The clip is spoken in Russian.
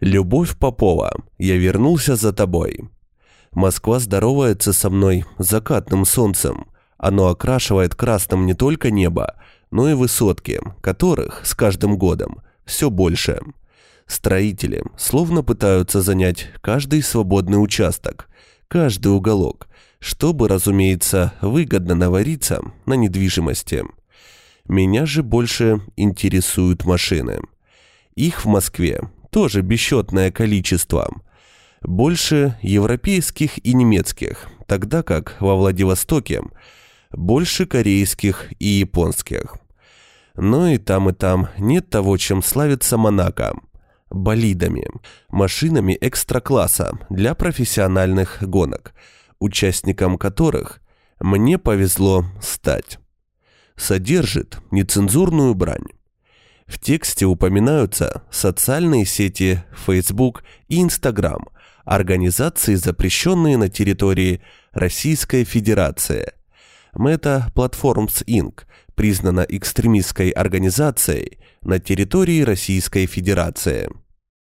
Любовь Попова, я вернулся за тобой. Москва здоровается со мной закатным солнцем. Оно окрашивает красным не только небо, но и высотки, которых с каждым годом все больше. Строители словно пытаются занять каждый свободный участок, каждый уголок, чтобы, разумеется, выгодно навариться на недвижимости. Меня же больше интересуют машины. Их в Москве тоже бесчетное количество. Больше европейских и немецких, тогда как во Владивостоке больше корейских и японских. Но и там, и там нет того, чем славится Монако. Болидами, машинами экстра-класса для профессиональных гонок, участником которых мне повезло стать. Содержит нецензурную брань. В тексте упоминаются социальные сети Facebook и Instagram, организации, запрещенные на территории Российской Федерации. Meta Platforms Inc. признана экстремистской организацией на территории Российской Федерации.